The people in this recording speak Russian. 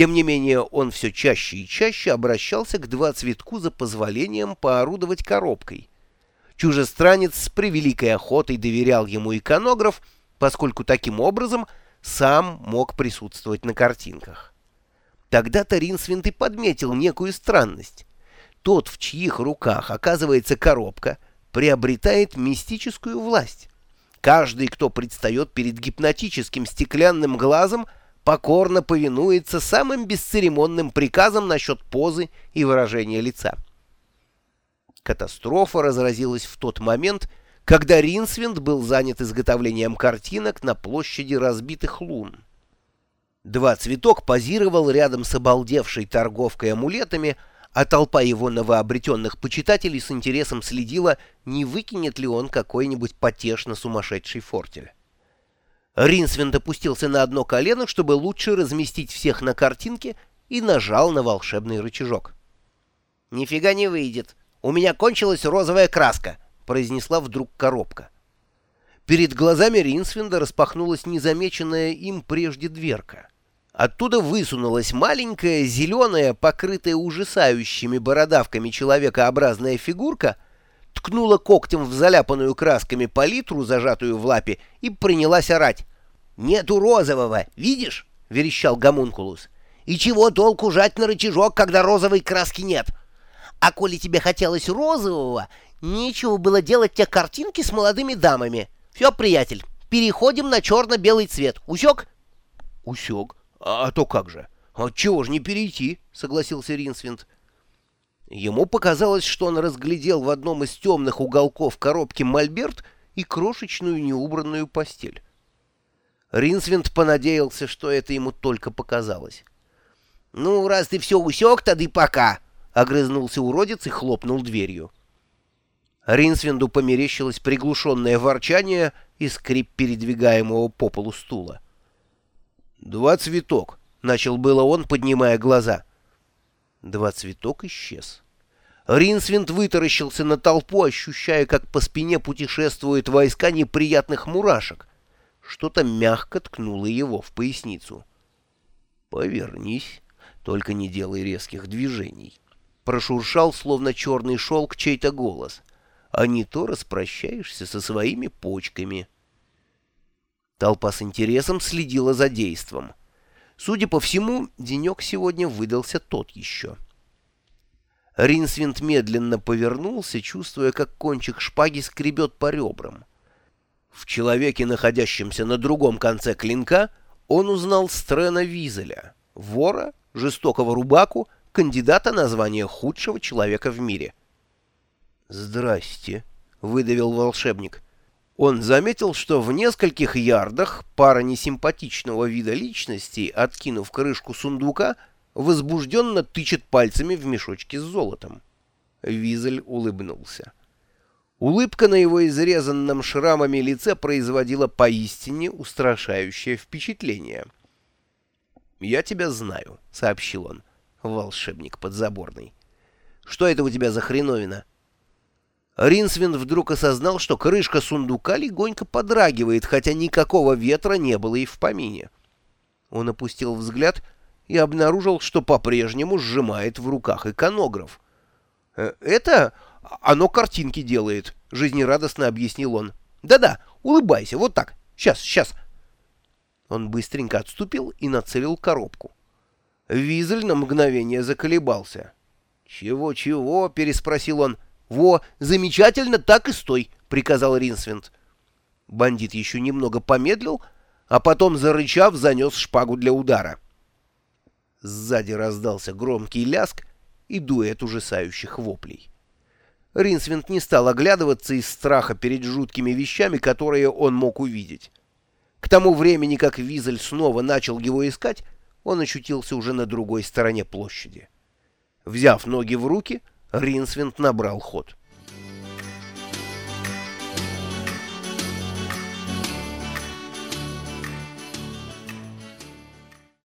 Тем не менее, он все чаще и чаще обращался к два цветку за позволением поорудовать коробкой. Чужестранец с превеликой охотой доверял ему иконограф, поскольку таким образом сам мог присутствовать на картинках. Тогда-то Ринсвинд и подметил некую странность. Тот, в чьих руках оказывается коробка, приобретает мистическую власть. Каждый, кто предстает перед гипнотическим стеклянным глазом, покорно повинуется самым бесцеремонным приказам насчет позы и выражения лица. Катастрофа разразилась в тот момент, когда Ринсвинд был занят изготовлением картинок на площади разбитых лун. Два цветок позировал рядом с обалдевшей торговкой амулетами, а толпа его новообретенных почитателей с интересом следила, не выкинет ли он какой-нибудь потешно сумасшедший фортель. Ринсвинд опустился на одно колено, чтобы лучше разместить всех на картинке, и нажал на волшебный рычажок. «Нифига не выйдет. У меня кончилась розовая краска», — произнесла вдруг коробка. Перед глазами Ринсвинда распахнулась незамеченная им прежде дверка. Оттуда высунулась маленькая, зеленая, покрытая ужасающими бородавками человекообразная фигурка, ткнула когтем в заляпанную красками палитру, зажатую в лапе, и принялась орать. «Нету розового, видишь?» — верещал гомункулус. «И чего толку жать на рычажок, когда розовой краски нет? А коли тебе хотелось розового, нечего было делать те картинки с молодыми дамами. Все, приятель, переходим на черно-белый цвет. Усек?» «Усек. А, а то как же? А чего же не перейти?» — согласился Ринсвинд. Ему показалось, что он разглядел в одном из темных уголков коробки мольберт и крошечную неубранную постель. Ринсвинд понадеялся, что это ему только показалось. «Ну, раз ты все усек, тогда пока!» — огрызнулся уродец и хлопнул дверью. Ринсвинду померещилось приглушенное ворчание и скрип передвигаемого по полу стула. «Два цветок», — начал было он, поднимая глаза. Два цветок исчез. Ринсвинд вытаращился на толпу, ощущая, как по спине путешествуют войска неприятных мурашек. Что-то мягко ткнуло его в поясницу. «Повернись, только не делай резких движений». Прошуршал, словно черный шелк, чей-то голос. «А не то распрощаешься со своими почками». Толпа с интересом следила за действом. Судя по всему, денек сегодня выдался тот еще. Ринсвинд медленно повернулся, чувствуя, как кончик шпаги скребет по ребрам. В человеке, находящемся на другом конце клинка, он узнал Стрена Визеля, вора, жестокого рубаку, кандидата на звание худшего человека в мире. «Здрасте», — выдавил волшебник. Он заметил, что в нескольких ярдах пара несимпатичного вида личностей, откинув крышку сундука, возбужденно тычет пальцами в мешочки с золотом. Визель улыбнулся. Улыбка на его изрезанном шрамами лице производила поистине устрашающее впечатление. «Я тебя знаю», — сообщил он, волшебник подзаборный. «Что это у тебя за хреновина?» Ринсвин вдруг осознал, что крышка сундука легонько подрагивает, хотя никакого ветра не было и в помине. Он опустил взгляд и обнаружил, что по-прежнему сжимает в руках иконограф. «Э, «Это оно картинки делает», — жизнерадостно объяснил он. «Да-да, улыбайся, вот так, сейчас, сейчас». Он быстренько отступил и нацелил коробку. Визель на мгновение заколебался. «Чего-чего?» — переспросил он. «Во, замечательно, так и стой», — приказал Ринсвинд. Бандит еще немного помедлил, а потом, зарычав, занес шпагу для удара. Сзади раздался громкий ляск и дуэт ужасающих воплей. Ринсвинд не стал оглядываться из страха перед жуткими вещами, которые он мог увидеть. К тому времени, как Визель снова начал его искать, он очутился уже на другой стороне площади. Взяв ноги в руки, Ринсвинд набрал ход.